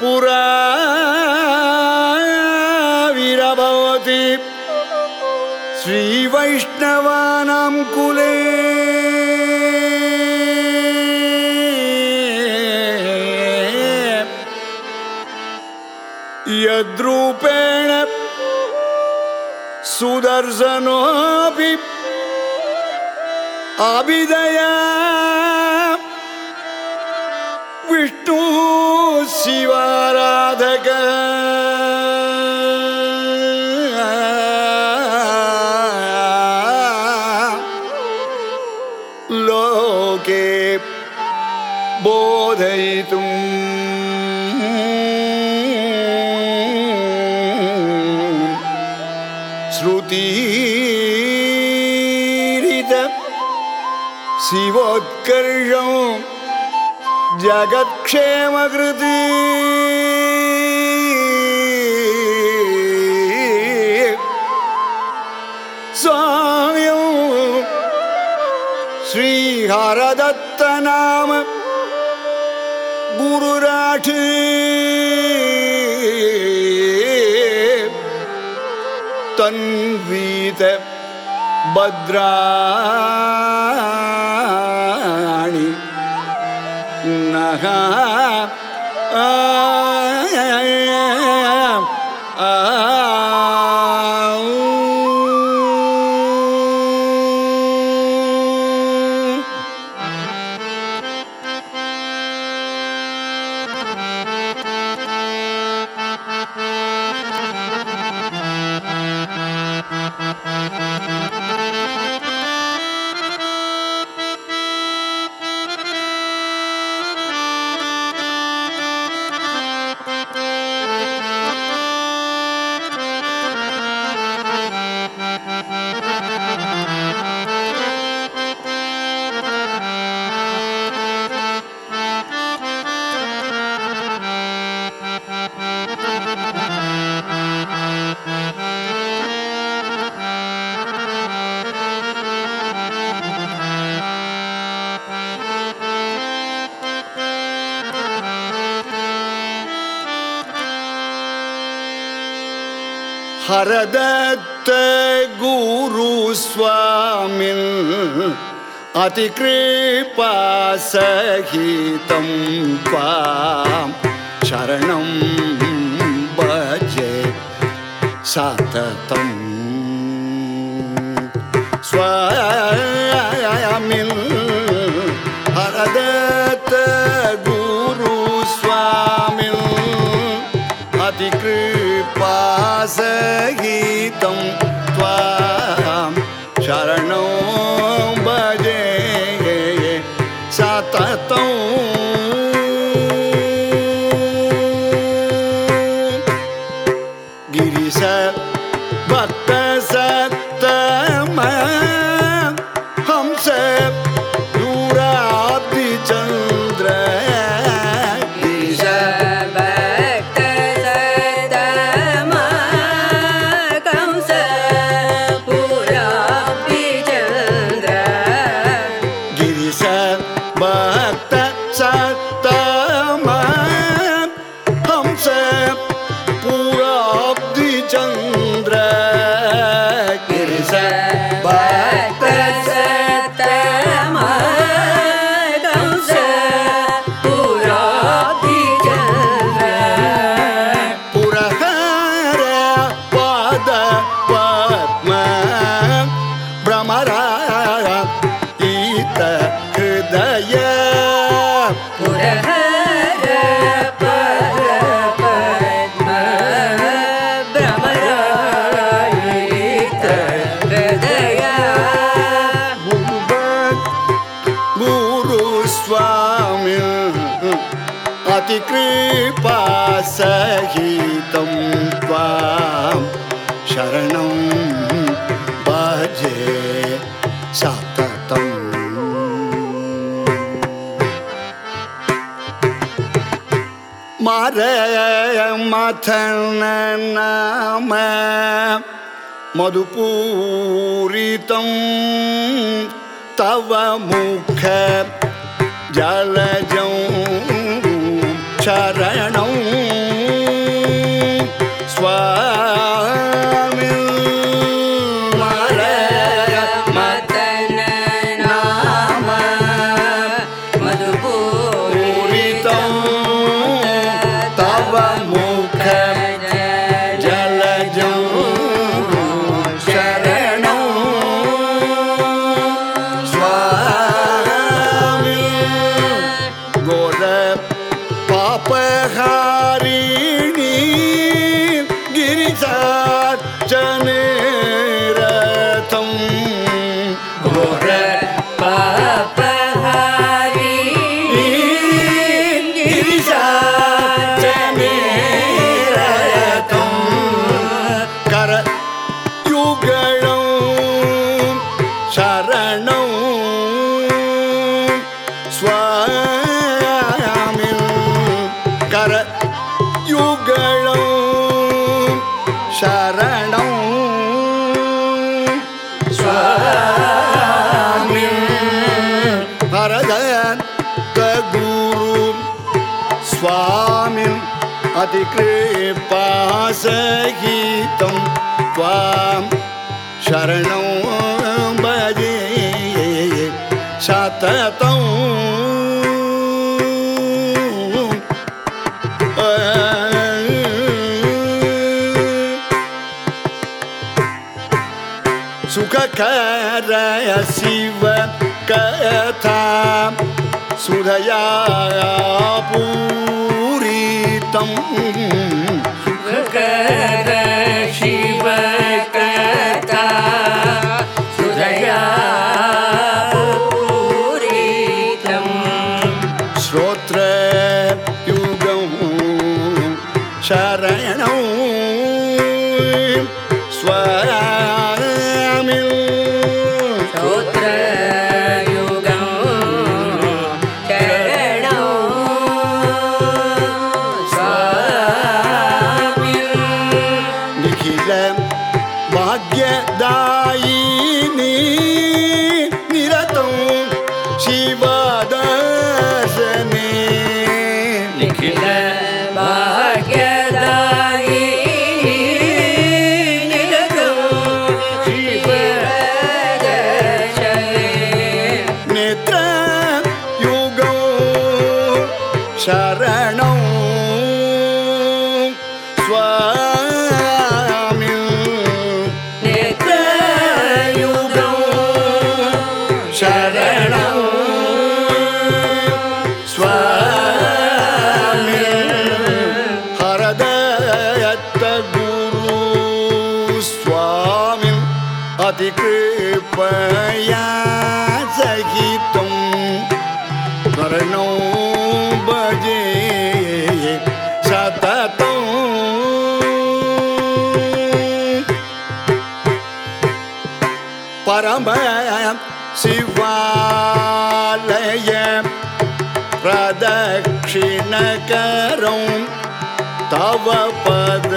पुर श्रीवैष्णवानां कुले। यद्रूपेण सुदर्शनोऽपि अभिदया विष्णु शिवाराधक। लोके बोधयितुम् श्रुतीरित शिवोत्कर्षं जगत्क्षेमकृति। स्वाम्यं श्रीहरदत्तनाम गुरुराठ। तन्वीत भद्राणि Naha. ഹരദത്തെ ഗുരുസ്വാമിൻ അതികൃപാസഹിതം പാം. ശരണം ഭജേ സതതം സ്വാമിൻ अधिकृपासहितं त्वां ಚಂದ್ರ ಕಿರಿಸ ಭಕ್ತ ಭ್ರಮರ ಈತ ಹೃದಯ ಪುರಹ तं त्वां शरणं भजे सततम् मथन नाम मधुपूरितं तव मुख जलज शरण कृपास गीतं वां शरणं भजे सततं। अखकरय शिवकयथा सुगयापू तं सुखकर शिवकता कद शिवकुदया श्रोत्रयुगौ शरणौ। स्वरामि What. शिवालय प्रदक्षिण करं तव पद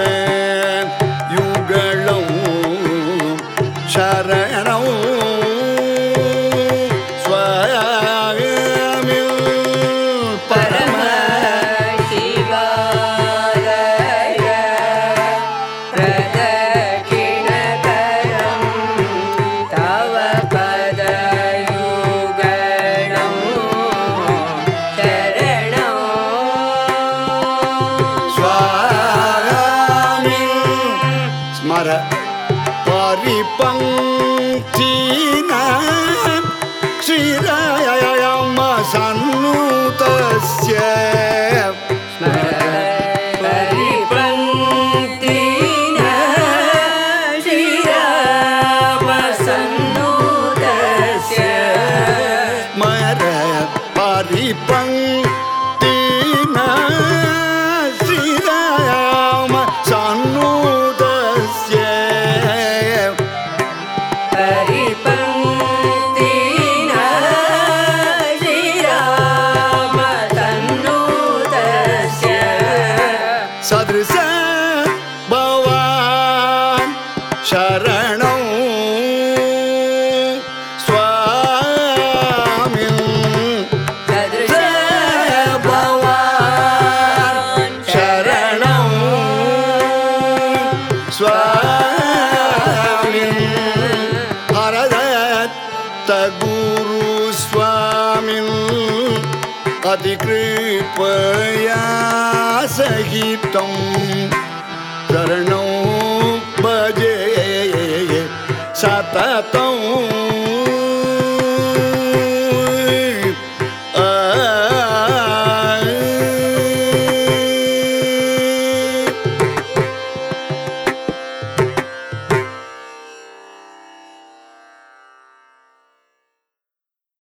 अधिकृपया सहितं शरणौ भजे सततौ